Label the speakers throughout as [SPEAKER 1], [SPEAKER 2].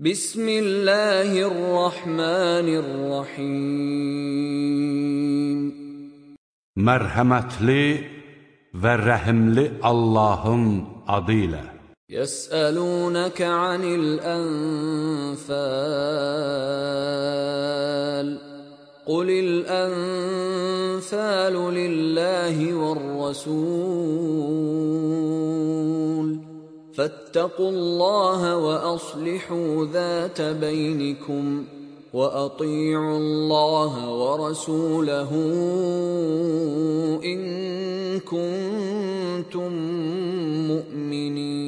[SPEAKER 1] بسم
[SPEAKER 2] الله الرحمن الرحيم. مرحمتلي ورحملي اللهم عديلا
[SPEAKER 1] يسألونك عن الأنفال. قل الأنفال لله والرسول. فاتقوا الله وأصلحوا ذات بينكم وأطيعوا الله ورسوله إن كنتم مؤمنين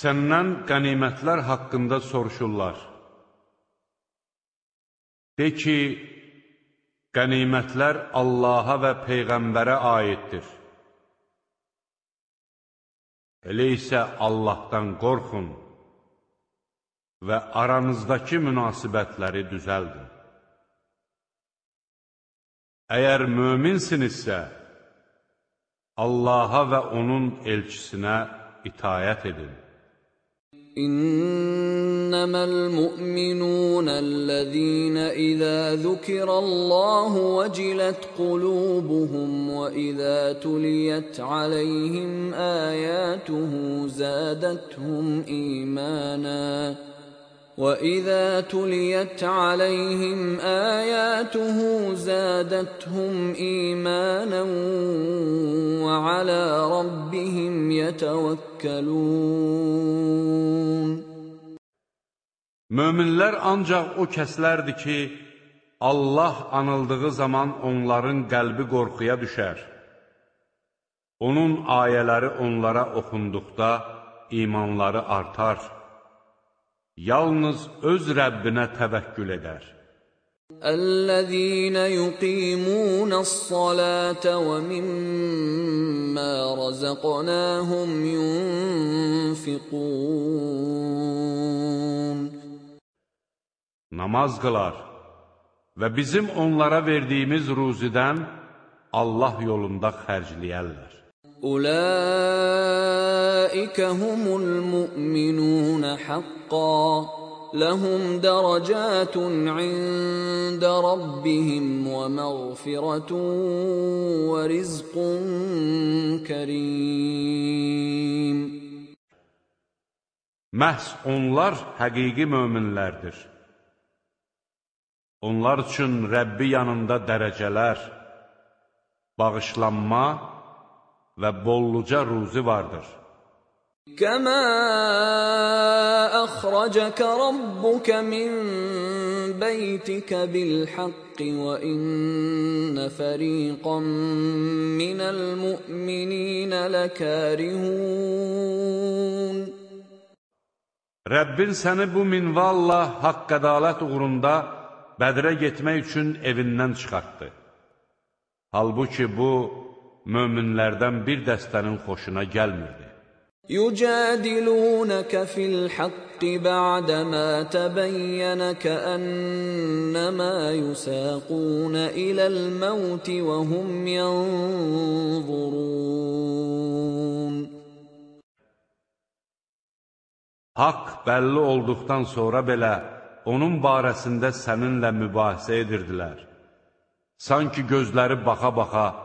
[SPEAKER 2] Səndən qənimətlər haqqında soruşurlar. De ki, qənimətlər Allaha və Peyğəmbərə aiddir. Elə isə Allahdan qorxun və aranızdakı münasibətləri düzəldin. Əgər möminsinizsə, Allaha və onun elçisinə itayət edin.
[SPEAKER 1] إنما المؤمنون الذين إذا ذكر الله وجلت قلوبهم وإذا تليت عليهم آياته زادتهم إيمانا وإذا تليت عليهم آياته زادتهم إيمانا وعلى ربهم يتوكلون
[SPEAKER 2] Möminlər ancaq o kəslərdir ki, Allah anıldığı zaman onların qəlbi qorxuya düşər. Onun ayələri onlara oxunduqda imanları artar. yalnız öz Rəbbinə təvəkkül edər.
[SPEAKER 1] Əl-ləzīnə yuqīmūnəs-salātə və mimmə razəqnāhum yunfiqūn.
[SPEAKER 2] Namaz qılar və bizim onlara verdiyimiz ruzidən Allah yolunda xərcləyərlər.
[SPEAKER 1] أولئك هم المؤمنون حقا لهم درجات عند ربهم ومغفرة ورزق كريم
[SPEAKER 2] Məhz onlar həqiqi möminlərdir. Onlar üçün Rəbbi yanında dərəcələr, bağışlanma və bolluca ruzi vardır.
[SPEAKER 1] Kəmə əxrəcəkə Rabbukə min beytikə bilhaqqi və innə fəriqan minəl mü'mininə ləkərihun.
[SPEAKER 2] Rəbbin səni bu minvalla haqq ədalət uğrunda Bədrə getmək üçün evindən çıxartdı. Halbuki bu, möminlərdən bir dəstənin xoşuna gəlmirdi.
[SPEAKER 1] Yücədilunəkə fil haqqi bə'dəmə təbəyyənəkə ənnəmə yusəqunə iləl məvti və hum yanzurun.
[SPEAKER 2] Haqq bəlli olduqdan sonra belə onun barəsində səninlə mübahisə edirdilər. Sanki gözləri baxa-baxa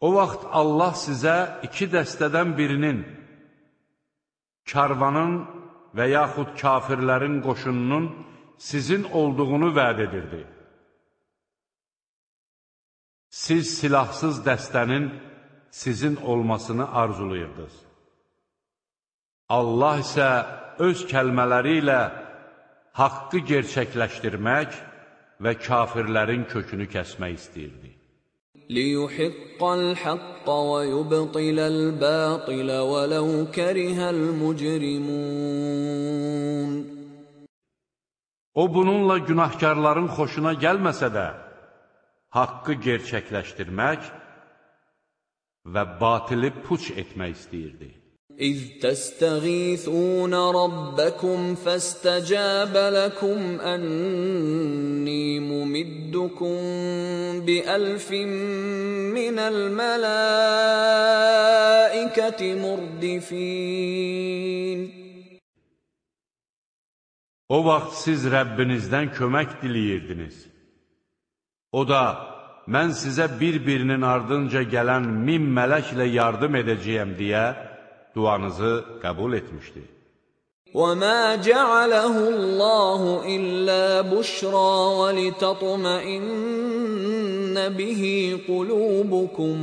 [SPEAKER 2] O vaxt Allah sizə iki dəstədən birinin, karvanın və yaxud kafirlərin qoşununun sizin olduğunu vəd edirdi. Siz silahsız dəstənin sizin olmasını arzulayırdınız. Allah isə öz kəlmələri ilə haqqı gerçəkləşdirmək və kafirlərin kökünü kəsmək istəyirdi.
[SPEAKER 1] ليحق الحق ويبطل الباطل ولو كره المجرمون
[SPEAKER 2] O bununla günahkarların xoşuna gəlməsə də, haqqı gerçəkləşdirmək və batili puç etmək istəyirdi.
[SPEAKER 1] إذ تستغيثون ربكم فاستجاب لكم أني ممدكم بألف من الملائكة مردفين
[SPEAKER 2] O vaxt siz Rəbbinizdən kömək diləyirdiniz. O da, mən sizə bir-birinin ardınca gələn min mələklə yardım edəcəyəm deyə, duanızı qəbul etmişdi.
[SPEAKER 1] وَمَا جَعَلَهُ اللَّهُ إِلَّا بُشْرَى وَلِتَطْمَئِنَّ بِهِ قُلُوبُكُمْ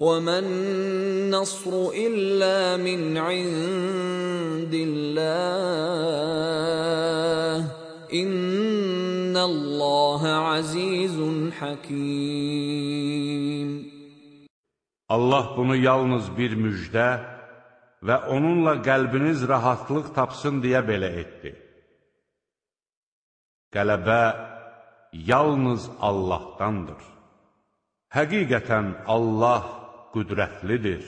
[SPEAKER 1] وَمَا النَّصْرُ إِلَّا مِنْ عِندِ اللَّهِ إِنَّ اللَّهَ عَزِيزٌ حَكِيمٌ
[SPEAKER 2] Allah bunu yalnız bir müjdə və onunla qəlbiniz rahatlıq tapsın deyə belə etdi. Qələbə yalnız Allahdandır. Həqiqətən Allah qüdrətlidir,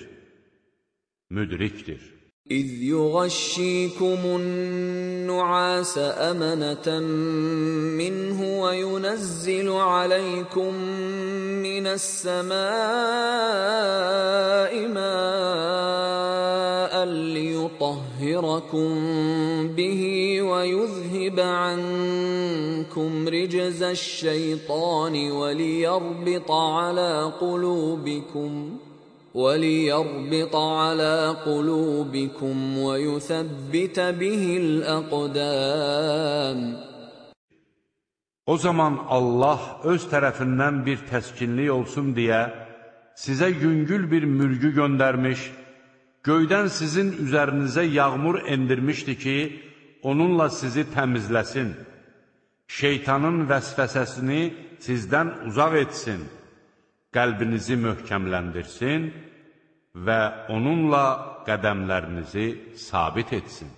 [SPEAKER 2] müdrikdir.
[SPEAKER 1] إذ يغشيكم النعاس أمنة منه وينزل عليكم من السماء ماء ليطهركم به ويذهب عنكم رجز الشيطان وليربط على قلوبكم ۖ وَلِيَرْبِطَ عَلَى قُلُوبِكُمْ وَيُثَبِّتَ بِهِ الْأَقْدَامِ
[SPEAKER 2] O zaman Allah öz tərəfindən bir təskinlik olsun deyə sizə yüngül bir mürgü göndərmiş, göydən sizin üzərinizə yağmur endirmişdi ki, onunla sizi təmizləsin, şeytanın vəsvəsəsini sizdən uzaq etsin, qəlbinizi möhkəmləndirsin və onunla qədəmlərinizi sabit etsin.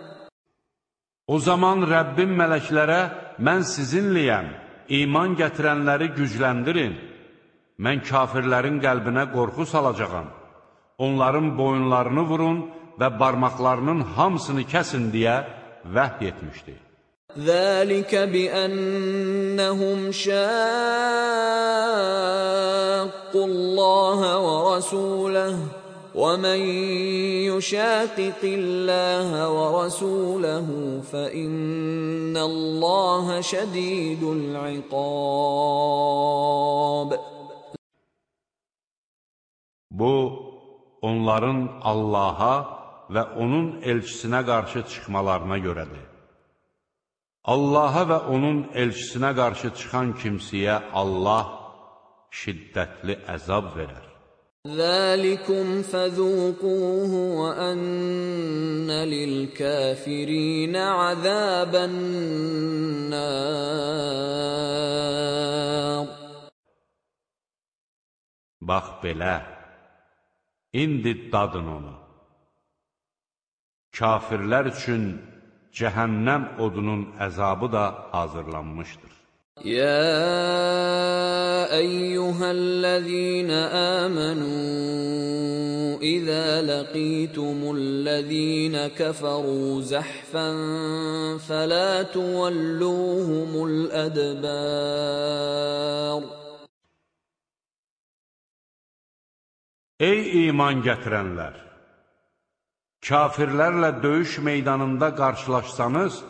[SPEAKER 2] O zaman Rəbbim mələklərə, mən sizinliyəm, iman gətirənləri gücləndirin. Mən kafirlərin qəlbinə qorxu salacaqam. Onların boyunlarını vurun və barmaqlarının hamısını kəsin deyə vəhy etmişdi.
[SPEAKER 1] Zəlikə biənnəhum şəqqullaha və rəsuləh وَمَن يُشَاقِقِ اللَّهَ وَرَسُولَهُ فَإِنَّ اللَّهَ شَدِيدُ الْعِقَابِ
[SPEAKER 2] Bu onların Allaha və onun elçisinə qarşı çıxmalarına görədir. Allaha və onun elçisinə qarşı çıxan kimsəyə Allah şiddətli əzab verər.
[SPEAKER 1] ذَلِكُمْ فَذُوقُوهُ وَأَنَّ لِلْكَافِرِينَ عَذَابَ النَّارِ
[SPEAKER 2] Bax belə, indi dadın onu. Kafirlər üçün cəhənnəm odunun əzabı da hazırlanmışdır.
[SPEAKER 1] يا ايها الذين امنوا اذا لقيتم الذين كفروا زحفا فلا تولوهم الادبار
[SPEAKER 2] Ey iman gətirənlər Kafirlərlə döyüş meydanında qarşılaşsanız,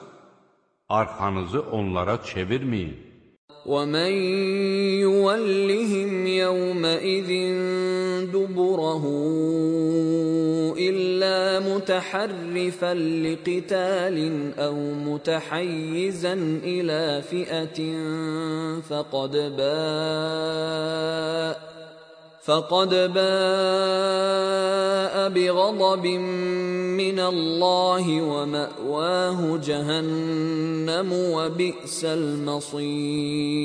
[SPEAKER 2] arxanızı onlara çevirməyin.
[SPEAKER 1] وَمَنْ يُوَلِّهِمْ يَوْمَئِذٍ دبره إلا متحرفا لقتال أو متحيزا إلى فئة فقد باء فقد باء بغضب من الله ومأواه جهنم وبئس المصير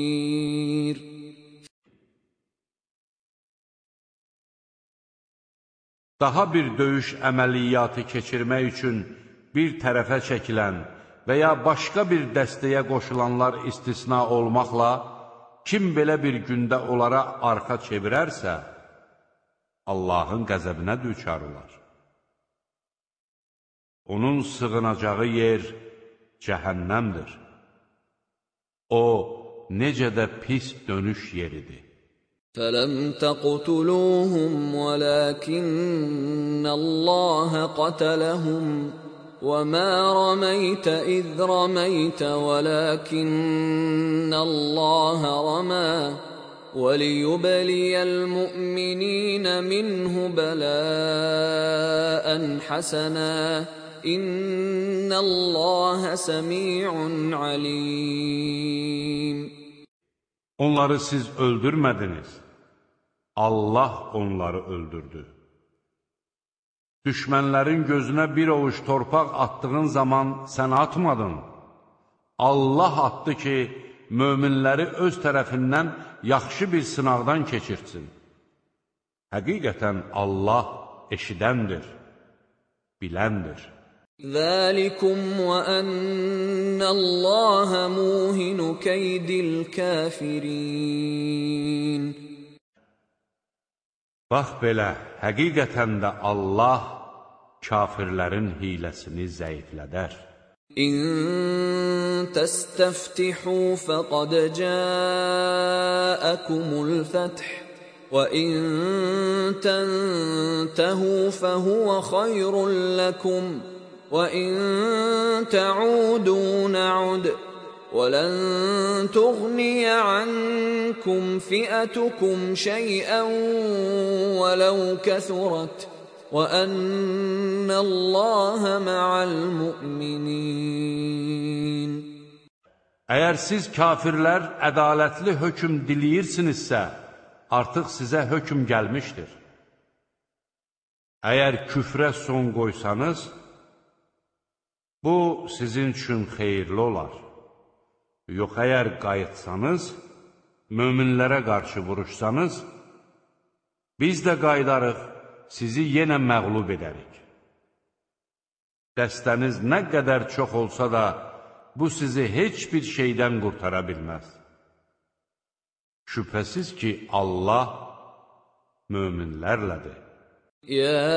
[SPEAKER 2] Daha bir döyüş əməliyyatı keçirmək üçün bir tərəfə çəkilən və ya başqa bir dəstəyə qoşulanlar istisna olmaqla, kim belə bir gündə onlara arxa çevirərsə, Allahın qəzəbinə düçar olar. Onun sığınacağı yer cəhənnəmdir. O, necə də pis dönüş yeridir.
[SPEAKER 1] فلم تقتلوهم ولكن الله قتلهم وما رميت اذ رميت ولكن الله رمى وليبلي المؤمنين منه بلاء حسنا ان الله سميع عليم
[SPEAKER 2] Onları siz öldürmədiniz. Allah onları öldürdü. Düşmənlərin gözünə bir ovuc torpaq atdığın zaman sən atmadın. Allah atdı ki, möminləri öz tərəfindən yaxşı bir sınaqdan keçirtsin. Həqiqətən Allah eşidəndir, biləndir.
[SPEAKER 1] Zəlikum və ənnəllaha muhinu keydil kafirin.
[SPEAKER 2] Bax belə, həqiqətən də Allah kafirlərin hiləsini zəiflədər.
[SPEAKER 1] İn təstəftihu fəqad cəəkumul fəth və in təntehu fəhuvə xayrun ləkum və in təudu nəud ولن تغني عنكم فئتكم شيئا ولو كثرت وان الله مع المؤمنين
[SPEAKER 2] Əgər siz kafirlər ədalətli hökm diləyirsinizsə, artıq sizə hökm gəlmişdir. Əgər küfrə son qoysanız, bu sizin üçün xeyirli olar. Yox, əgər qayıtsanız, möminlərə qarşı vuruşsanız, biz də qaydarıq, sizi yenə məqlub edərik. Dəstəniz nə qədər çox olsa da, bu sizi heç bir şeydən qurtara bilməz. Şübhəsiz ki, Allah möminlərlədir.
[SPEAKER 1] يا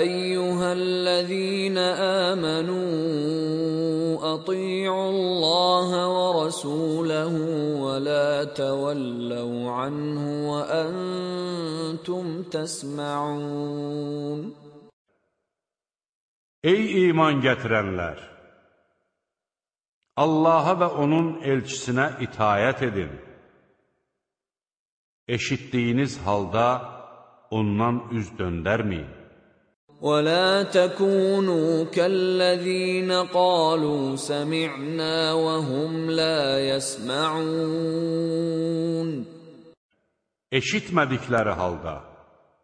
[SPEAKER 1] ايها الذين امنوا اطيعوا الله ورسوله ولا تولوا عنه وانتم تسمعون
[SPEAKER 2] Ey iman gətirənlər! Allaha və onun elçisinə itayət edin. Eşitdiyiniz halda ondan üz döndərməyin.
[SPEAKER 1] ولا تكونوا كالذين قالوا سمعنا وهم لا يسمعون
[SPEAKER 2] Eşitmədikləri halda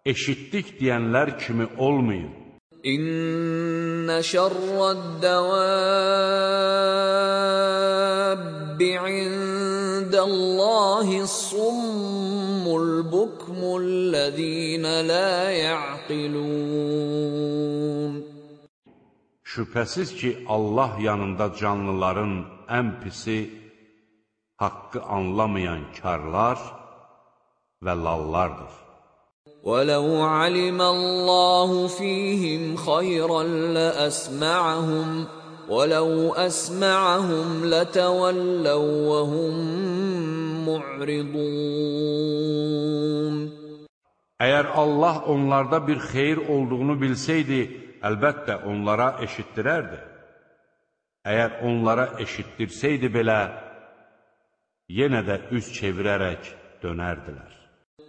[SPEAKER 2] eşitdik deyənlər kimi olmayın.
[SPEAKER 1] إن شر الدواب عند الله الصم البكم الذين لا يعقلون
[SPEAKER 2] Şübhəsiz ki, Allah yanında canlıların ən pisi haqqı anlamayan karlar və lallardır.
[SPEAKER 1] ولو علم الله فيهم خيرا لاسمعهم ولو اسمعهم لتولوا وهم معرضون
[SPEAKER 2] Əgər Allah onlarda bir xeyir olduğunu bilsəydi, əlbəttə onlara eşitdirərdi. Əgər onlara eşitdirsəydi belə, yenə də üz çevirərək dönərdilər.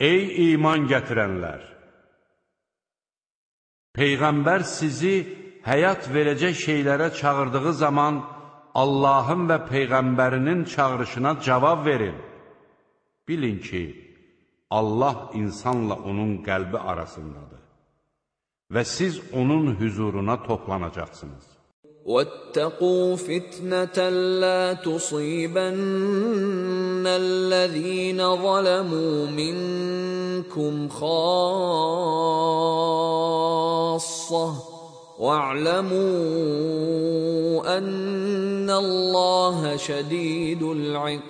[SPEAKER 2] Ey iman gətirənlər! Peyğəmbər sizi həyat verəcək şeylərə çağırdığı zaman Allahın və Peyğəmbərinin çağırışına cavab verin. Bilin ki, Allah insanla onun qəlbi arasındadır və siz onun hüzuruna toplanacaqsınız.
[SPEAKER 1] واتقوا فتنة لا تصيبن الذين ظلموا منكم خاصة واعلموا أن الله شديد العقاب.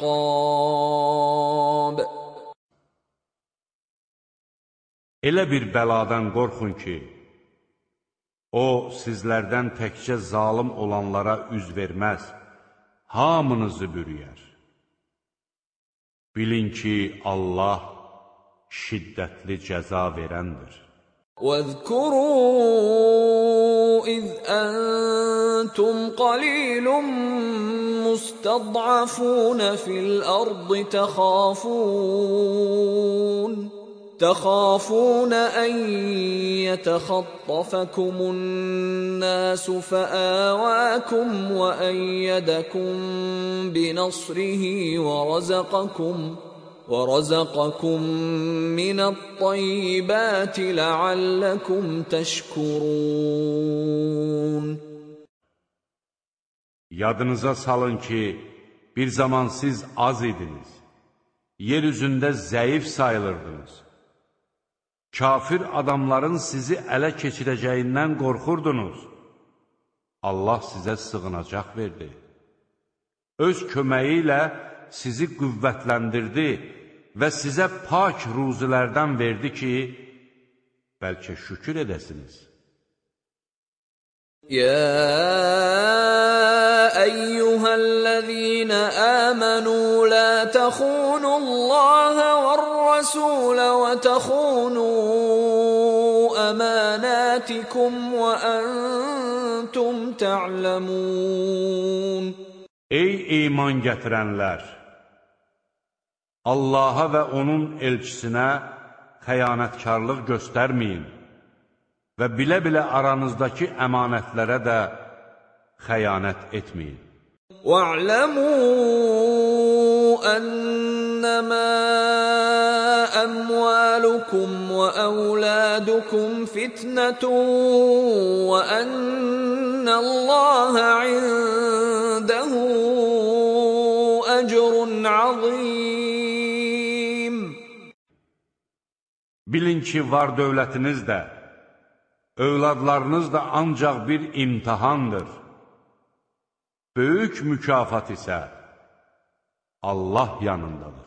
[SPEAKER 2] Elə bir bəladan qorxun ki, O, sizlərdən təkcə zalım olanlara üz verməz, hamınızı bürüyər. Bilin ki, Allah şiddətli cəza verəndir.
[SPEAKER 1] وَاذْكُرُوا إِذْ أَنْتُمْ قَلِيلٌ مُسْتَضْعَفُونَ فِي الْأَرْضِ تَخَافُونَ تخافون أن يتخطفكم الناس فآواكم وأيدكم بنصره ورزقكم ورزقكم من الطيبات لعلكم تشكرون
[SPEAKER 2] Yadınıza salın ki, bir zaman siz az idiniz, yer üzündə zəif sayılırdınız. Kafir adamların sizi ələ keçirəcəyindən qorxurdunuz. Allah sizə sığınacaq verdi. Öz köməyi ilə sizi qüvvətləndirdi və sizə pak ruzilərdən verdi ki, bəlkə şükür edəsiniz.
[SPEAKER 1] يا ايها الذين امنوا لا تخونوا الله والرسول وتخونوا اماناتكم وانتم تعلمون
[SPEAKER 2] Ey iman gətirənlər! Allaha və onun elçisinə xəyanətkarlıq göstərməyin. və bilə-bilə aranızdakı əmanətlərə də xəyanət etməyin.
[SPEAKER 1] وَاعْلَمُوا أَنَّمَا أَمْوَالُكُمْ وَأَوْلَادُكُمْ فِتْنَةٌ وَأَنَّ اللَّهَ عِندَهُ أَجْرٌ عَظِيمٌ
[SPEAKER 2] Bilin ki, var dövlətiniz də, övladlarınız da ancaq bir imtihandır. Böyük mükafat isə Allah yanındadır.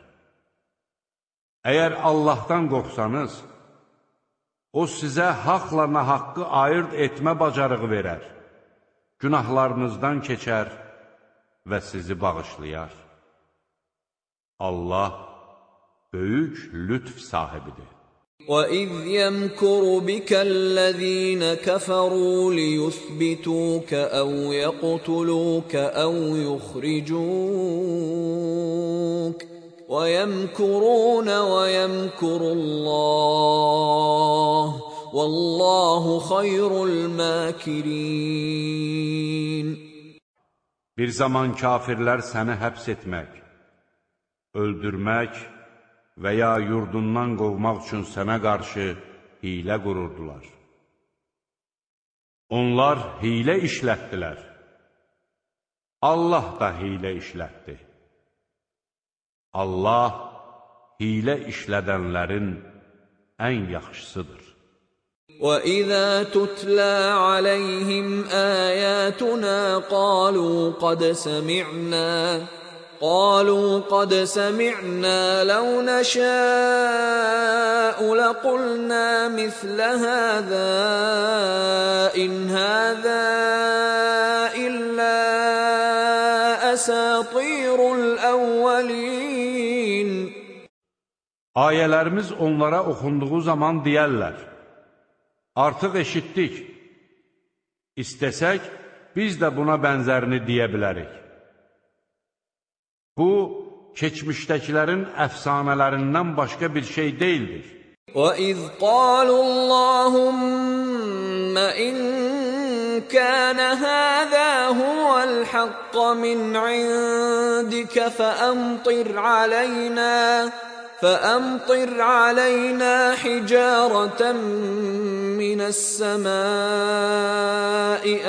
[SPEAKER 2] Əgər Allahdan qorxsanız, O sizə haqla nahaqqı ayırt etmə bacarığı verər, günahlarınızdan keçər və sizi bağışlayar. Allah böyük lütf sahibidir.
[SPEAKER 1] وَإِذْ يَمْكُرُ بِكَ الَّذِينَ كَفَرُوا لِيُثْبِتُوكَ أَوْ يَقْتُلُوكَ أَوْ يُخْرِجُوكَ وَيَمْكُرُونَ وَيَمْكُرُ اللَّهُ وَاللَّهُ خَيْرُ الْمَاكِرِينَ
[SPEAKER 2] Bir zaman kafirlər səni həbs etmək, öldürmək və ya yurdundan qovmaq üçün sənə qarşı hilə qururdular. Onlar hilə işlətdilər. Allah da hilə işlətdi. Allah hilə işlədənlərin ən yaxşısıdır.
[SPEAKER 1] وَإِذَا تُتْلَى عَلَيْهِمْ آيَاتُنَا قَالُوا قَدْ سَمِعْنَا قالوا قد سمعنا لو نشاء لقلنا مثل هذا إن هذا إلا أساطير الأولين
[SPEAKER 2] Ayələrimiz onlara oxunduğu zaman deyərlər, artıq eşitdik, istəsək, biz də buna bənzərini deyə bilərik. Bu, keçmişdəkilərin əfsanələrindən başqa bir şey deyildir.
[SPEAKER 1] وَإِذْ قَالُوا اللَّهُمَّ إِن كَانَ هَذَا هُوَ الْحَقَّ مِنْ عِندِكَ فَأَمْطِرْ عَلَيْنَا فأمطر علينا حجارة من السماء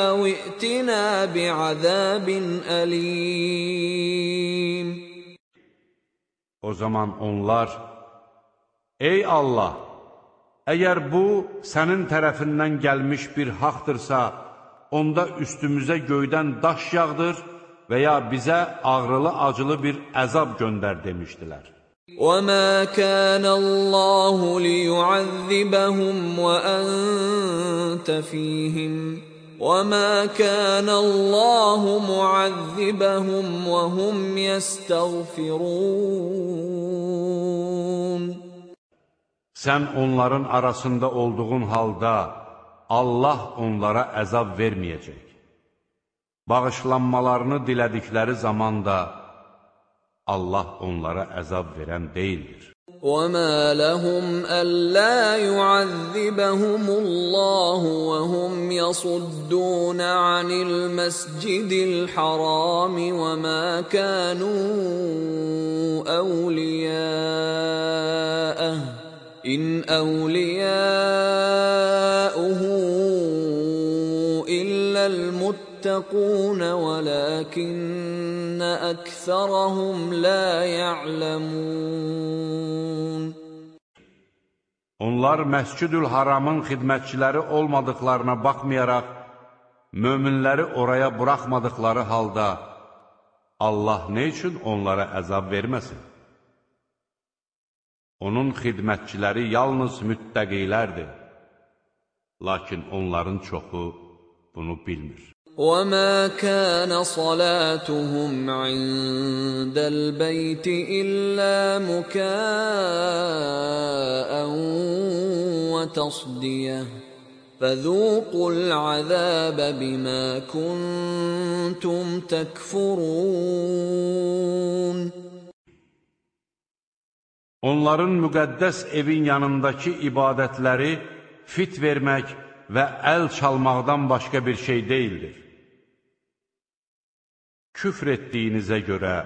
[SPEAKER 1] أو ائتنا بعذاب أليم
[SPEAKER 2] O zaman onlar, Ey Allah, əgər bu sənin tərəfindən gəlmiş bir haqdırsa, onda üstümüzə göydən daş yağdır və ya bizə ağrılı-acılı bir əzab göndər demişdilər.
[SPEAKER 1] وما كان الله ليعذبهم وانت فيهم وما كان الله معذبهم وهم يستغفرون
[SPEAKER 2] Sən onların arasında olduğun halda Allah onlara əzab verməyəcək. Bağışlanmalarını dilədikləri zamanda Allah onlara əzab verən deyildir.
[SPEAKER 1] وَمَا لَهُمْ أَلَّا يُعَذِّبَهُمُ اللَّهُ وَهُمْ يَصُدُّونَ عَنِ الْمَسْجِدِ الْحَرَامِ وَمَا كَانُوا أَوْلِيَاءَهُ إِنْ أَوْلِيَاؤُهُ إِلَّا الْمُتَّقُونَ وَلَكِنَّ أَكْثَرَهُمْ لَا يَعْلَمُونَ
[SPEAKER 2] Onlar Məscid-ül Haramın xidmətçiləri olmadıqlarına baxmayaraq, möminləri oraya buraxmadıqları halda, Allah nə üçün onlara əzab verməsin? Onun xidmətçiləri yalnız müttəqilərdir. Lakin onların çoxu bunu bilmir.
[SPEAKER 1] وما كان صلاتهم عند البيت الا مكاء وتصديه فذوقوا العذاب بما كنتم تكفرون
[SPEAKER 2] Onların müqəddəs evin yanındakı ibadətləri fit vermək və əl çalmaqdan başqa bir şey deyildir. Küfr etdiyinizə görə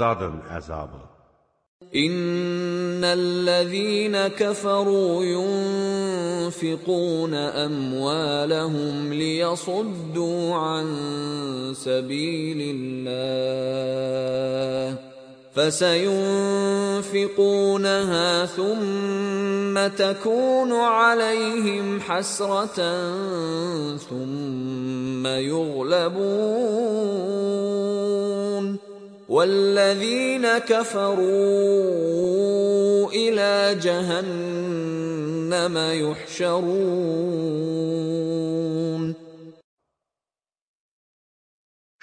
[SPEAKER 2] dadın əzabı.
[SPEAKER 1] إن الذين كفروا ينفقون أموالهم ليصدوا عن سبيل الله فسينفقونها ثم تكون عليهم حسرة ثم يغلبون والذين كفروا إلى جهنم يحشرون.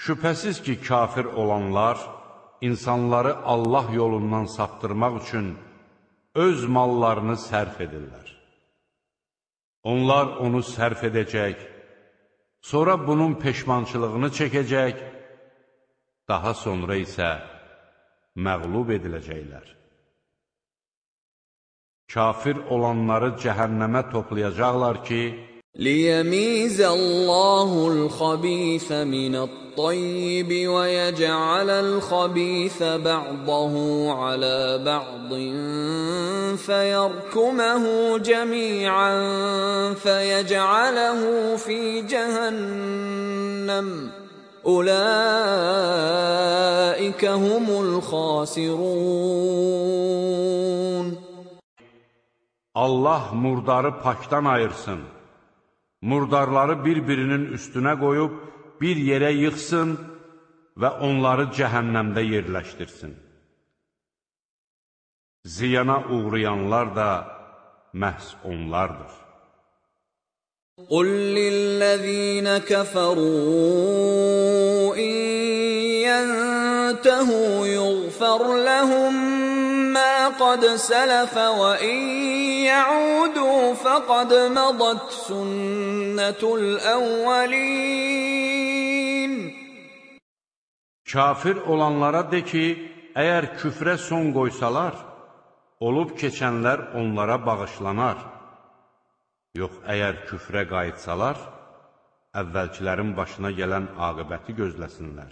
[SPEAKER 2] Şübhəsiz ki, kafir olanlar insanları Allah yolundan saptırmaq üçün öz mallarını sərf edirlər. Onlar onu sərf edəcək, sonra bunun peşmançılığını çəkəcək, daha sonra isə məğlub ediləcəklər. Kafir olanları cəhənnəmə toplayacaqlar ki,
[SPEAKER 1] ليميز الله الخبيث من الطيب ويجعل الخبيث بعضه على بعض فيركمه جميعا فيجعله في جهنم اولئك هم الخاسرون
[SPEAKER 2] Allah murdarı pakdan ayırsın. Murdarları bir-birinin üstünə qoyub, bir yerə yıxsın və onları cəhənnəmdə yerləşdirsin. Ziyana uğrayanlar da məhz onlardır.
[SPEAKER 1] قل للذين كفروا إن ينتهوا يغفر لهم ما قد سلف وإن يعودوا فقد مضت سنة الأولين
[SPEAKER 2] Kafir olanlara de ki, əgər küfrə son qoysalar, olub keçənlər onlara bağışlanar. Yox, əgər küfrə qayıtsalar, əvvəlkilərin başına gələn aqibəti gözləsinlər.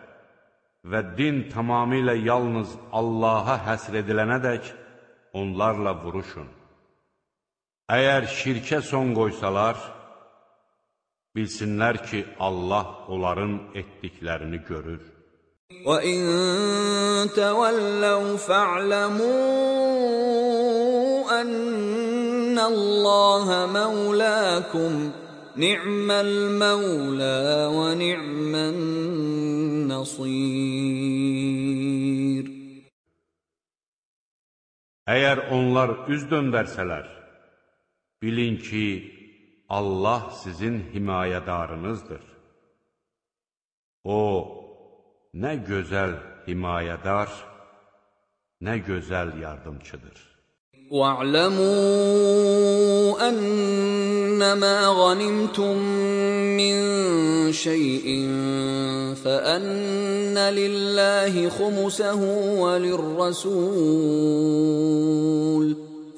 [SPEAKER 2] və din tamamilə yalnız Allaha həsr edilənədək onlarla vuruşun. Əgər şirkə son qoysalar, bilsinlər ki, Allah onların etdiklərini görür.
[SPEAKER 1] وَإِن تَوَلَّوْا فَاعْلَمُوا أَنَّ اللَّهَ مَوْلَاكُمْ Ni'mel mevla ve ni'men nasir.
[SPEAKER 2] Əgər onlar üz döndərsələr, bilin ki, Allah sizin himayədarınızdır. O, nə gözəl himayədar, nə gözəl yardımçıdır.
[SPEAKER 1] واعلموا أنما غنمتم من شيء فأن لله خمسه وللرسول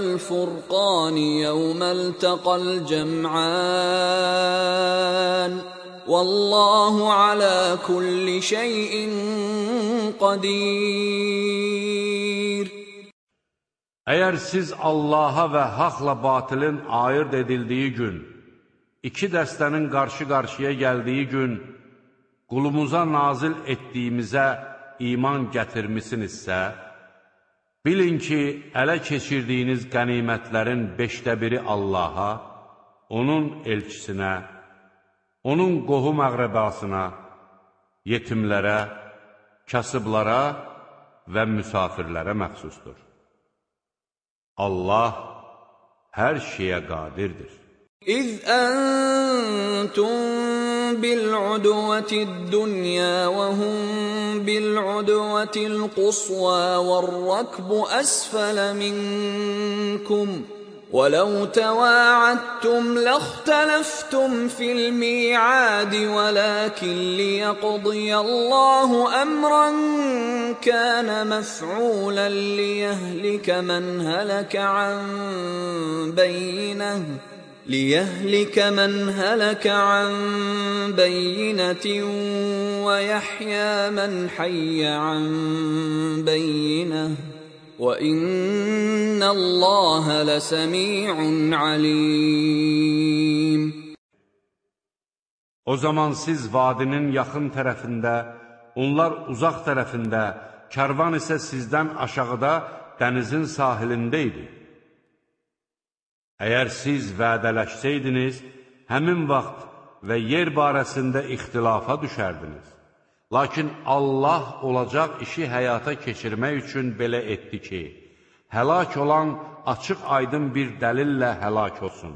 [SPEAKER 1] يوم الفرقان يوم التقى الجمعان والله على كل شيء قدير
[SPEAKER 2] Əgər siz Allaha və haqla batilin ayırt edildiyi gün, iki dəstənin qarşı-qarşıya gəldiyi gün, qulumuza nazil etdiyimizə iman gətirmisinizsə, Bilin ki, ələ keçirdiyiniz qənimətlərin beşdə biri Allaha, onun elçisinə, onun qohum-əqrəbasına, yetimlərə, kasıblara və müsafirlərə məxsusdur. Allah hər şeyə qadirdir.
[SPEAKER 1] İz əntum بالعدوة الدنيا وهم بالعدوة القصوى والركب أسفل منكم ولو تواعدتم لاختلفتم في الميعاد ولكن ليقضي الله أمرا كان مفعولا ليهلك من هلك عن بينه ليهلك من هلك عن بينة ويحيى من حي عن بينه وَإِنَّ اللَّهَ لَسَمِيعٌ عَلِيمٌ
[SPEAKER 2] O zaman siz vadinin yaxın tərəfində, onlar uzaq tərəfində, kərvan isə sizdən aşağıda dənizin sahilində idi. Əgər siz vədələşsəydiniz, həmin vaxt və yer barəsində ixtilafa düşərdiniz. Lakin Allah olacaq işi həyata keçirmək üçün belə etdi ki, həlak olan açıq aydın bir dəlillə həlak olsun.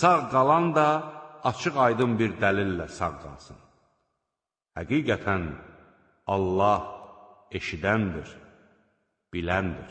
[SPEAKER 2] Sağ qalan da açıq aydın bir dəlillə sağ qalsın. Həqiqətən Allah eşidəndir, biləndir.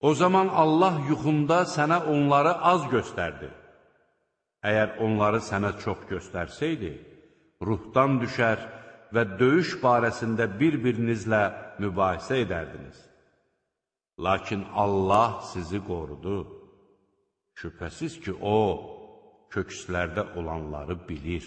[SPEAKER 2] O zaman Allah yuxunda sənə onları az göstərdi. Əgər onları sənə çox göstərsəydi, ruhdan düşər və döyüş barəsində bir-birinizlə mübahisə edərdiniz. Lakin Allah sizi qorudu. Şübhəsiz ki, O, kökslərdə olanları bilir.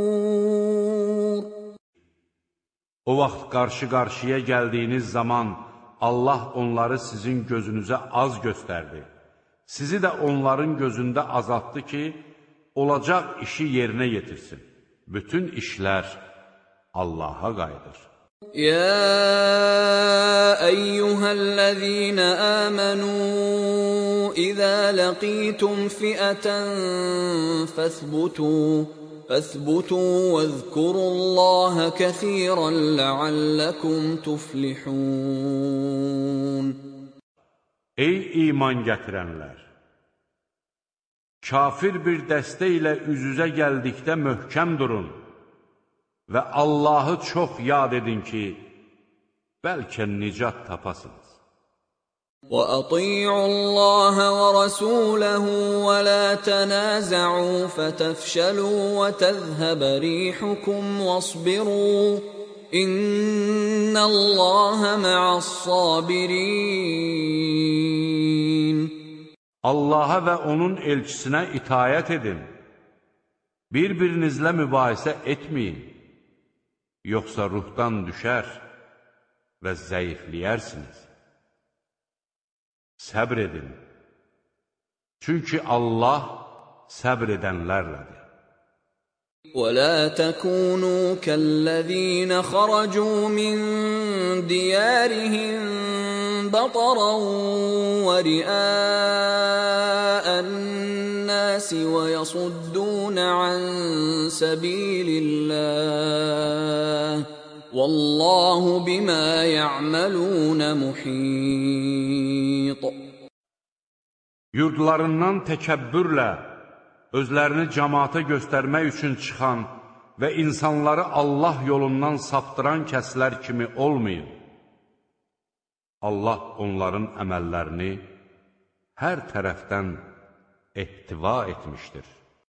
[SPEAKER 2] O vaxt qarşı-qarşıya gəldiyiniz zaman Allah onları sizin gözünüzə az göstərdi. Sizi də onların gözündə azaltdı ki, olacaq işi yerinə yetirsin. Bütün işlər Allaha qayıdır.
[SPEAKER 1] Ya eyyuhəl-ləzīnə əmənu İzə ləqītum fiətən fəsbutuhu فاثبتوا فاثبتوا واذكروا الله كثيرا لعلكم تفلحون
[SPEAKER 2] Ey iman gətirənlər kafir bir dəstə ilə üz-üzə gəldikdə möhkəm durun və Allahı çox yad edin ki, bəlkə nicat tapasınız.
[SPEAKER 1] وَأَطِيعُوا اللَّهَ وَرَسُولَهُ وَلَا تَنَازَعُوا فَتَفْشَلُوا وَتَذْهَبَ رِيحُكُمْ وَاصْبِرُوا إِنَّ اللَّهَ مَعَ الصَّابِرِينَ
[SPEAKER 2] Allaha və onun elçisinə itayət edin. Bir-birinizlə mübahisə etməyin. Yoxsa ruhdan düşər və zəifləyərsiniz. Səbr edin. Çünki Allah səbr edənlərlədir.
[SPEAKER 1] ولا تكونوا كالذين خرجوا من ديارهم بطرا ورئاء الناس ويصدون عن سبيل الله والله بما يعملون محيط
[SPEAKER 2] Yurdlarından təkəbbürlə özlərini cəmaata göstərmək üçün çıxan və insanları Allah yolundan saptıran kəslər kimi olmayın. Allah onların əməllərini hər tərəfdən ehtiva etmişdir.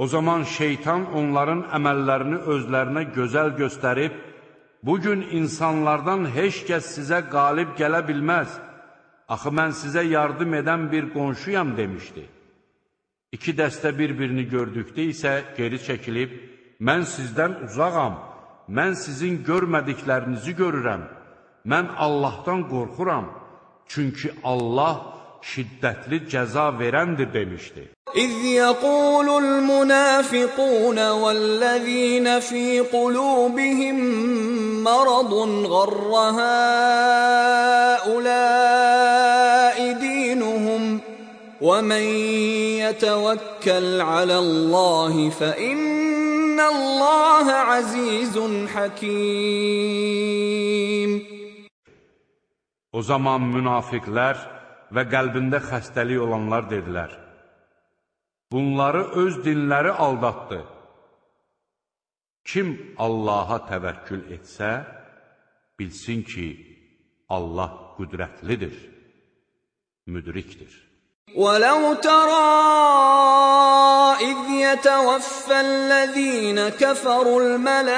[SPEAKER 2] O zaman şeytan onların əməllərini özlərinə gözəl göstərib, bugün insanlardan heç kəs sizə qalib gələ bilməz, axı mən sizə yardım edən bir qonşuyam demişdi. İki dəstə bir-birini gördükdə isə geri çəkilib, mən sizdən uzağam, mən sizin görmədiklərinizi görürəm, mən Allahdan qorxuram, çünki Allah şiddətli cəza verəndir demişdi.
[SPEAKER 1] إذ يقول المنافقون والذين في قلوبهم مرض غر هؤلاء دينهم ومن يتوكل على الله فإن الله عزيز حكيم.
[SPEAKER 2] O zaman münafiqlər və qəlbində xəstəlik olanlar dedilər, Bunları öz dinləri aldatdı. Kim Allaha təvəkkül etsə, bilsin ki, Allah qüdrətlidir, müdrikdir.
[SPEAKER 1] وَلَوْ تَرَى إِذْ يَتَوَفَّى الَّذِينَ كَفَرُوا الْمَلَائِكَةُ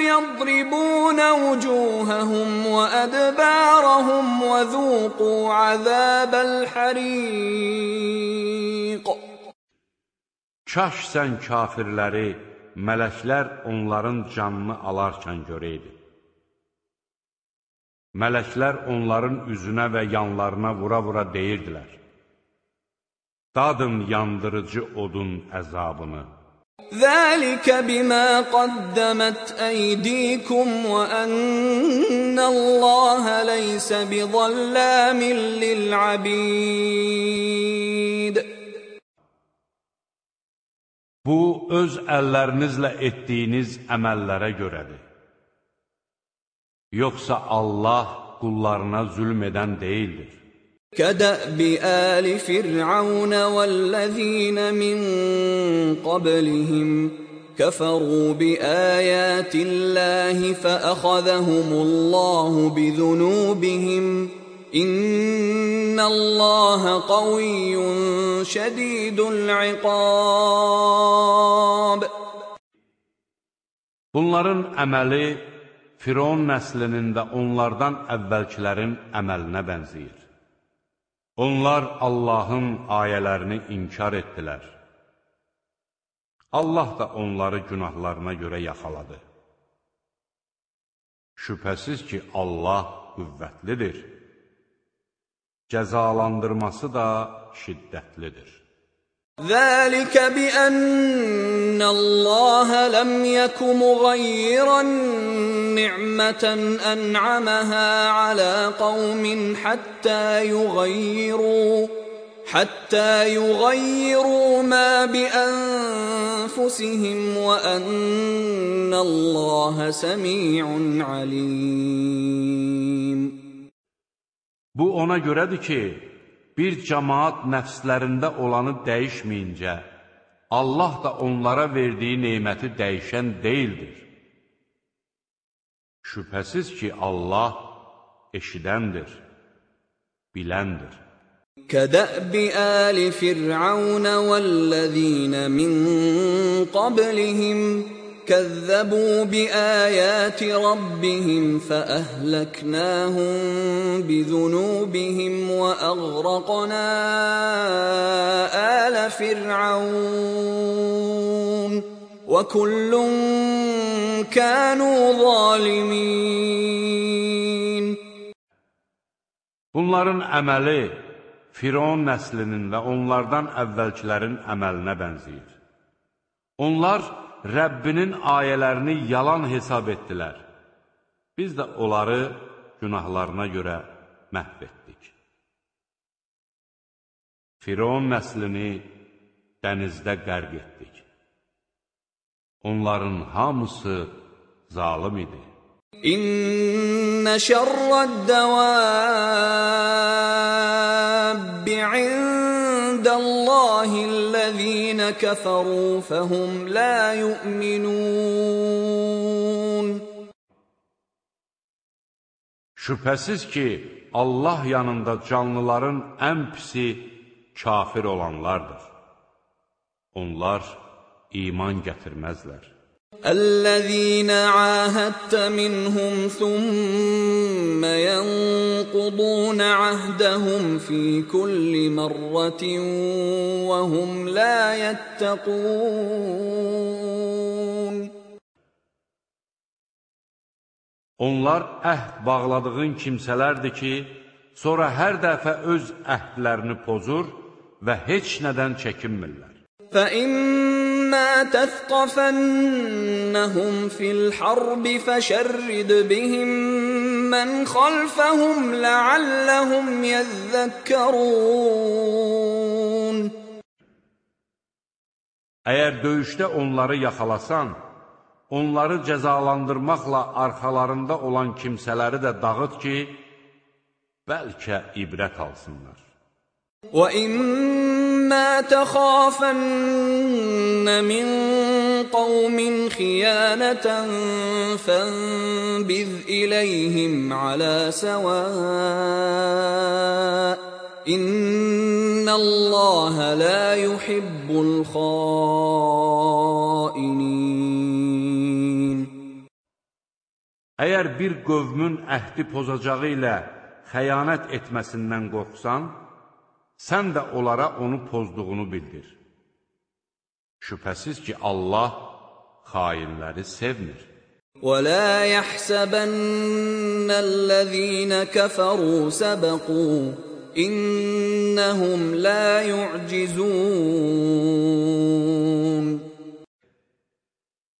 [SPEAKER 1] يَضْرِبُونَ وُجُوهَهُمْ وَأَدْبَارَهُمْ وَذُوقُوا عَذَابَ الْحَرِيقِ
[SPEAKER 2] Kaş sən kafirləri, mələklər onların canını alarkən görəydi. Mələklər onların üzünə və yanlarına vura-vura deyirdilər, Dadın yandırıcı odun əzabını.
[SPEAKER 1] Zəlikə bimə qaddəmət əydikum və ənəlləhə leysə bizalləmin lil'abid.
[SPEAKER 2] Bu, öz əllərinizlə etdiyiniz əməllərə görədir. Yoxsa Allah qullarına zülm edən deyildir.
[SPEAKER 1] كدأب آل فرعون والذين من قبلهم كفروا بآيات الله فأخذهم الله بذنوبهم إن الله قوي شديد العقاب
[SPEAKER 2] Bunların əməli Firon nəslinin və onlardan əvvəlkilərin əməlinə bənzəyir. Onlar Allahın ayələrini inkar etdilər. Allah da onları günahlarına görə yaxaladı. Şübhəsiz ki, Allah qüvvətlidir. Cəzalandırması da şiddətlidir.
[SPEAKER 1] ذلك بأن الله لم يك مغيرا نعمة أنعمها على قوم حتى يغيروا حتى يغيروا ما بأنفسهم وأن الله سميع عليم.
[SPEAKER 2] Bu ona görədir ki, bir cəmaat nəfslərində olanı dəyişməyincə, Allah da onlara verdiyi neyməti dəyişən deyildir. Şübhəsiz ki, Allah eşidəndir, biləndir.
[SPEAKER 1] كدأب آل فرعون والذين من قبلهم كذبوا بآيات ربهم فأهلكناهم بذنوبهم وأغرقنا آل فرعون وكل كانوا ظالمين
[SPEAKER 2] Bunların əməli Firon nəslinin və onlardan əvvəlkilərin əməlinə bənzəyir. Onlar Rəbbinin ayələrini yalan hesab etdilər. Biz də onları günahlarına görə məhv etdik. Firon nəslini dənizdə qərq etdik. Onların hamısı zalim idi.
[SPEAKER 1] İnnə şərrəd-dəvəbbi indəllahillezîne الذين كفروا فهم لا يؤمنون
[SPEAKER 2] Şübhəsiz ki, Allah yanında canlıların ən pisi kafir olanlardır. Onlar iman gətirməzlər.
[SPEAKER 1] الذين عاهدت منهم ثم ينقضون عهدهم في كل مرة وهم لا يتقون
[SPEAKER 2] Onlar əhd bağladığın kimsələrdir ki, sonra hər dəfə öz əhdlərini pozur və heç nədən çəkinmirlər.
[SPEAKER 1] فإما تثقفنهم في الحرب فشرد بهم من خلفهم لعلهم يذكرون
[SPEAKER 2] Əgər döyüşdə onları yaxalasan, onları cəzalandırmaqla arxalarında olan kimsələri də dağıt ki, bəlkə ibrət alsınlar.
[SPEAKER 1] وإما تخافن من قوم خيانة فانبذ إليهم على سواء إن الله لا يحب الخائنين
[SPEAKER 2] Əgər bir qövmün əhdi pozacağı ilə xəyanət etməsindən qorxsan, sən də onlara onu pozduğunu bildir. Şübhəsiz ki, Allah xainləri sevmir.
[SPEAKER 1] ولا يحسبن الذين كفروا سبقوا إنهم لا يعجزون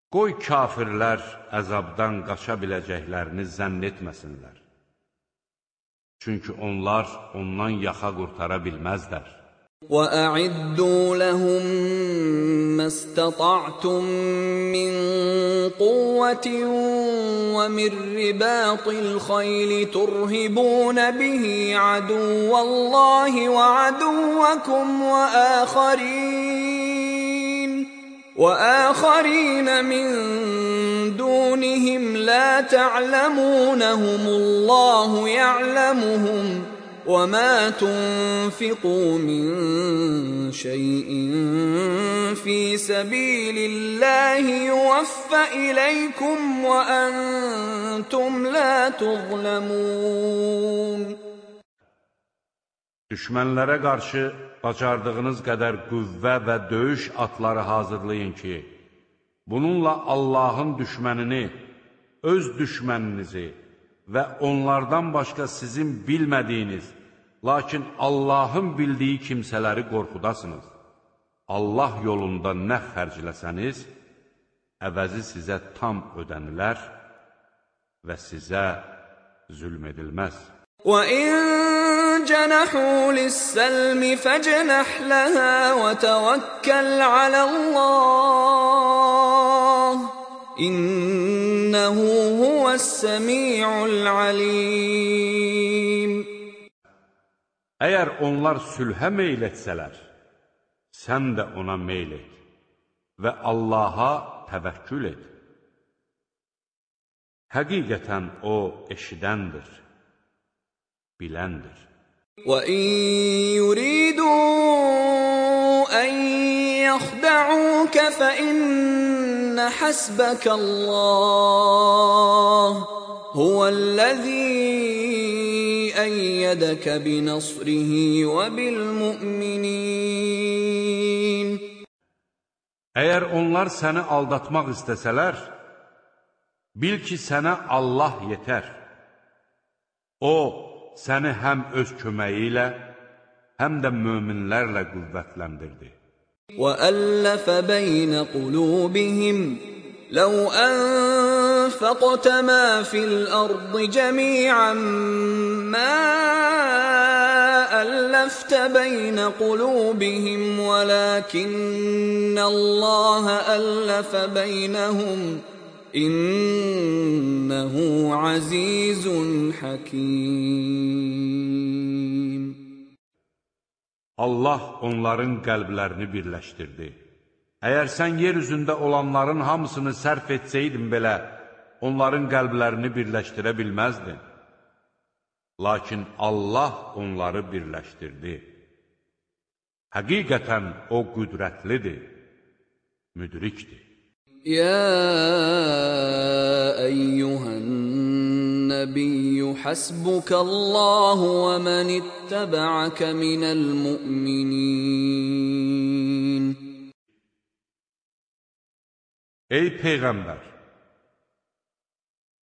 [SPEAKER 2] Qoy kafirlər əzabdan qaça biləcəklərini zənn etməsinlər. Çünki onlar ondan yaxa qurtara bilməzlər.
[SPEAKER 1] وأعدوا لهم ما استطعتم من قوة ومن رباط الخيل ترهبون به عدو الله وعدوكم وآخرين وآخرين من دونهم لا تعلمونهم الله يعلمهم وما تنفقوا من شيء في سبيل الله يوفى إليكم وأنتم لا تظلمون.
[SPEAKER 2] Düşmənlərə qarşı bacardığınız qədər qüvvə və döyüş atları hazırlayın ki, bununla Allahın düşmənini, öz düşməninizi və onlardan başqa sizin bilmədiyiniz, lakin Allahın bildiyi kimsələri qorxudasınız. Allah yolunda nə xərcləsəniz, əvəzi sizə tam ödənilər və sizə zülm edilməz.
[SPEAKER 1] وإن جنحوا للسلم فاجنح لها وتوكل على الله إنه هو السميع العليم
[SPEAKER 2] Əgər onlar sülhə meyl etsələr, sən də ona meyl et və Allaha təvəkkül et. Həqiqətən O eşidəndir, biləndir.
[SPEAKER 1] وإن يريدوا أن يخدعوك فإن حسبك الله هو الذي أيدك بنصره وبالمؤمنين
[SPEAKER 2] Əgər onlar səni aldatmaq istəsələr, bil ki, sənə Allah yetər. O, səni həm öz köməyi ilə, həm də möminlərlə qüvvətləndirdi.
[SPEAKER 1] وألف بين قلوبهم لو أنفقت ما في الأرض جميعا ما ألفت بين قلوبهم ولكن الله ألف بينهم İnnehu azizun hakim.
[SPEAKER 2] Allah onların qəlblərini birləşdirdi. Əgər sən yer üzündə olanların hamısını sərf etsəydin belə, onların qəlblərini birləşdirə bilməzdin. Lakin Allah onları birləşdirdi. Həqiqətən O qüdrətlidir, müdrikdir.
[SPEAKER 1] يا ايها النبي حسبك الله ومن اتبعك من المؤمنين
[SPEAKER 2] Ey Peyğəmbər!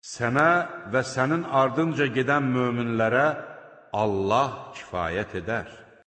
[SPEAKER 2] Sənə və sənin ardınca gedən möminlərə Allah kifayət edər.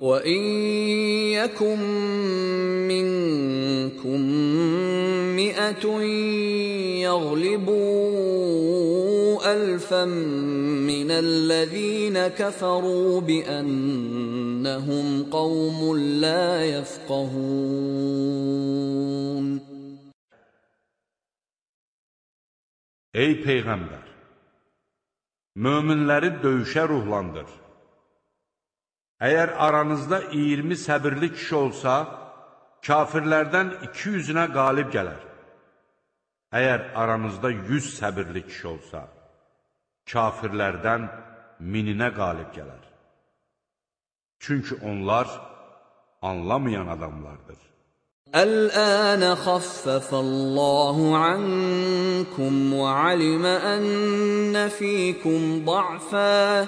[SPEAKER 1] وان يكن منكم مئه يغلبوا الفا من الذين كفروا بانهم قوم لا يفقهون
[SPEAKER 2] Ey Peyğəmbər! Möminləri döyüşə ruhlandır. Əgər aranızda 20 səbirli kişi olsa, kafirlərdən 200-ünə qalib gələr. Əgər aranızda 100 səbirli kişi olsa, kafirlərdən mininə qalib gələr. Çünki onlar anlamayan adamlardır.
[SPEAKER 1] الآن خفف الله عنكم وعلم أن فيكم ضعفا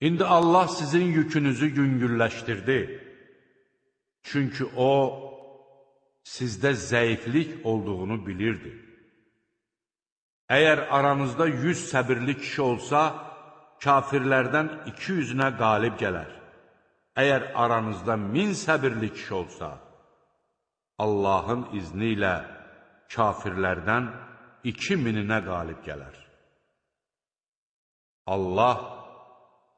[SPEAKER 2] İndi Allah sizin yükünüzü yüngülləşdirdi. Çünki O, sizdə zəiflik olduğunu bilirdi. Əgər aranızda 100 səbirli kişi olsa, kafirlərdən 200-ünə qalib gələr. Əgər aranızda 1000 səbirli kişi olsa, Allahın izni ilə kafirlərdən 2000-inə qalib gələr. Allah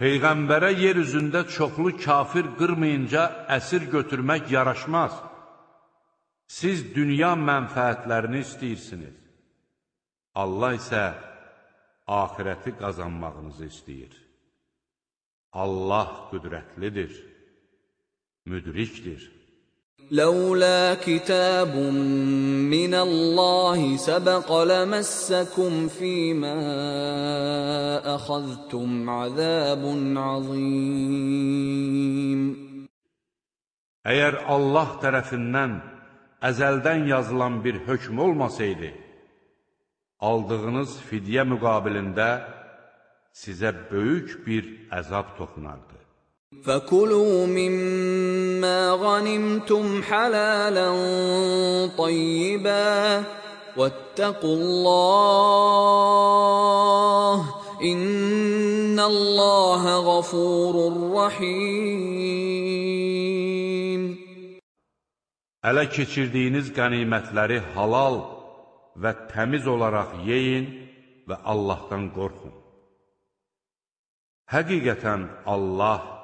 [SPEAKER 2] Peyğəmbərə yer üzündə çoxlu kafir qırmayınca əsir götürmək yaraşmaz. Siz dünya mənfəətlərini istəyirsiniz. Allah isə ahirəti qazanmağınızı istəyir. Allah qüdrətlidir, müdrikdir.
[SPEAKER 1] لولا كتاب من الله سبق لمسكم فيما اخذتم عذاب عظيم
[SPEAKER 2] Əgər Allah tərəfindən əzəldən yazılan bir hökm olmasaydı, aldığınız fidyə müqabilində sizə böyük bir əzab toxunardı.
[SPEAKER 1] فكلوا مما غنمتم حلالا طيبا واتقوا الله ان الله غفور رحيم
[SPEAKER 2] Ələ keçirdiyiniz qənimətləri halal və təmiz olaraq yeyin və Allahdan qorxun. Həqiqətən Allah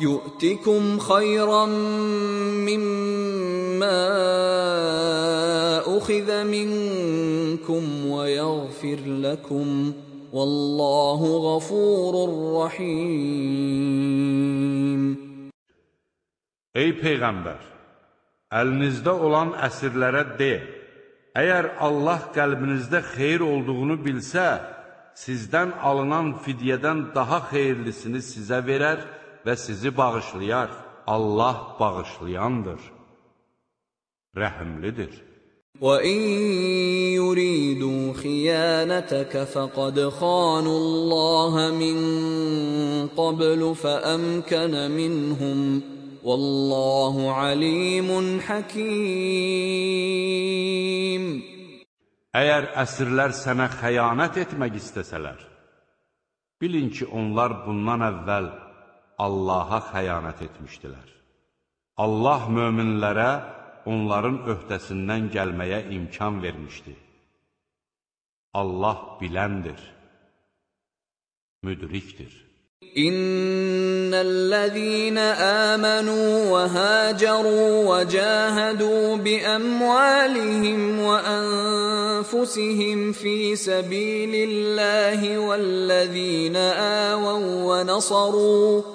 [SPEAKER 1] يؤتكم خيرا مما أخذ منكم ويغفر لكم والله غفور رحيم
[SPEAKER 2] Ey Peyğəmbər, əlinizdə olan əsirlərə de, əgər Allah qəlbinizdə xeyir olduğunu bilsə, sizdən alınan fidyədən daha xeyirlisini sizə verər və sizi bağışlayar. Allah bağışlayandır, rəhimlidir.
[SPEAKER 1] وَإِن يُرِيدُوا خِيَانَتَكَ فَقَدْ خَانُوا اللَّهَ مِن قَبْلُ فَأَمْكَنَ مِنْهُمْ وَاللَّهُ عَلِيمٌ حَكِيمٌ
[SPEAKER 2] Əgər əsirlər sənə xəyanət etmək istəsələr, bilin ki, onlar bundan əvvəl Allaha xəyanət etmişdilər. Allah möminlərə onların öhdəsindən gəlməyə imkan vermişdi. Allah biləndir, müdrikdir.
[SPEAKER 1] İnnellezîne âmenû ve hâcerû ve câhedû bi emwâlihim ve enfusihim fî sebîlillâhi vellezîne âvev ve nasarû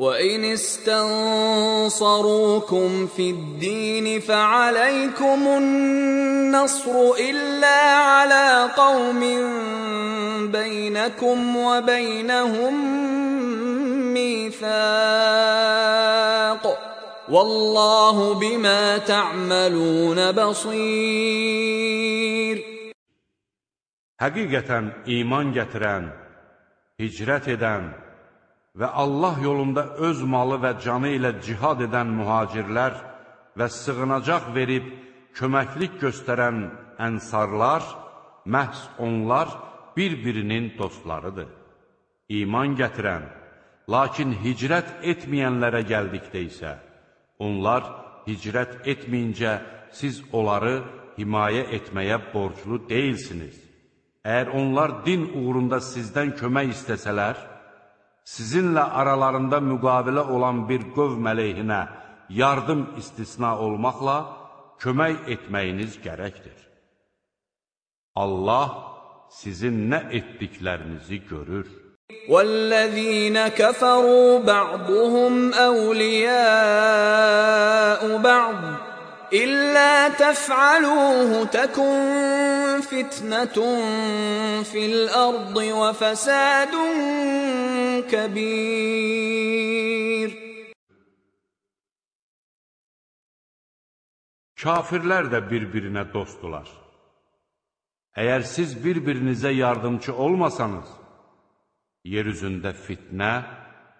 [SPEAKER 1] وإن استنصروكم في الدين فعليكم النصر إلا على قوم بينكم وبينهم ميثاق والله بما تعملون بصير
[SPEAKER 2] Həqiqətən iman gətirən, hicrət edən, və Allah yolunda öz malı və canı ilə cihad edən mühacirlər və sığınacaq verib köməklik göstərən ənsarlar, məhz onlar bir-birinin dostlarıdır. İman gətirən, lakin hicrət etməyənlərə gəldikdə isə, onlar hicrət etməyincə siz onları himayə etməyə borclu deyilsiniz. Əgər onlar din uğrunda sizdən kömək istəsələr, sizinlə aralarında müqavilə olan bir qövm əleyhinə yardım istisna olmaqla kömək etməyiniz gərəkdir. Allah sizin nə etdiklərinizi görür.
[SPEAKER 1] وَالَّذِينَ كَفَرُوا بَعْضُهُمْ أَوْلِيَاءُ بَعْضٍ إلا تفعلوه تكن فتنة في الأرض وفساد كبير
[SPEAKER 2] Kafirlər də bir-birinə dostdular. Əgər siz bir-birinizə yardımcı olmasanız, yer üzündə fitnə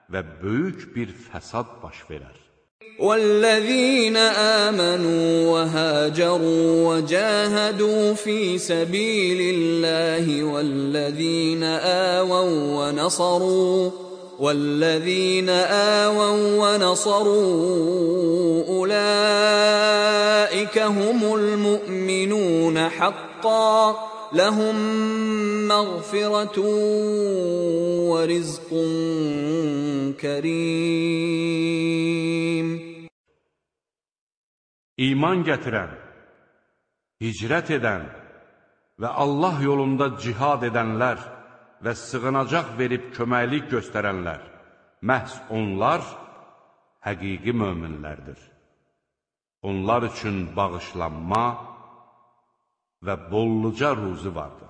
[SPEAKER 2] və böyük bir fəsad baş verər.
[SPEAKER 1] والذين آمنوا وهاجروا وجاهدوا في سبيل الله والذين آووا ونصروا والذين آووا ونصروا أولئك هم المؤمنون حقا لهم مغفرة ورزق كريم
[SPEAKER 2] İman gətirən, hicrət edən və Allah yolunda cihad edənlər və sığınacaq verib köməklik göstərənlər, məhz onlar həqiqi möminlərdir. Onlar üçün bağışlanma və bolluca ruzu vardır.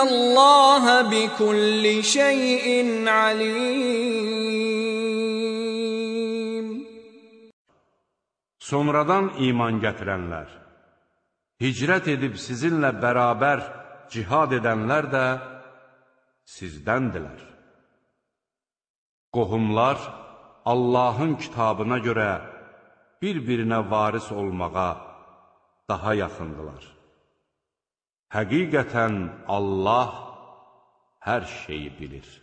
[SPEAKER 1] اللَّهَ بِكُلِّ شَيْءٍ عَلِيمٌ
[SPEAKER 2] Sonradan iman gətirənlər, hicrət edib sizinlə bərabər cihad edənlər də sizdəndirlər. Qohumlar Allahın kitabına görə bir-birinə varis olmağa daha yaxındılar. Həqiqətən Allah hər şeyi bilir.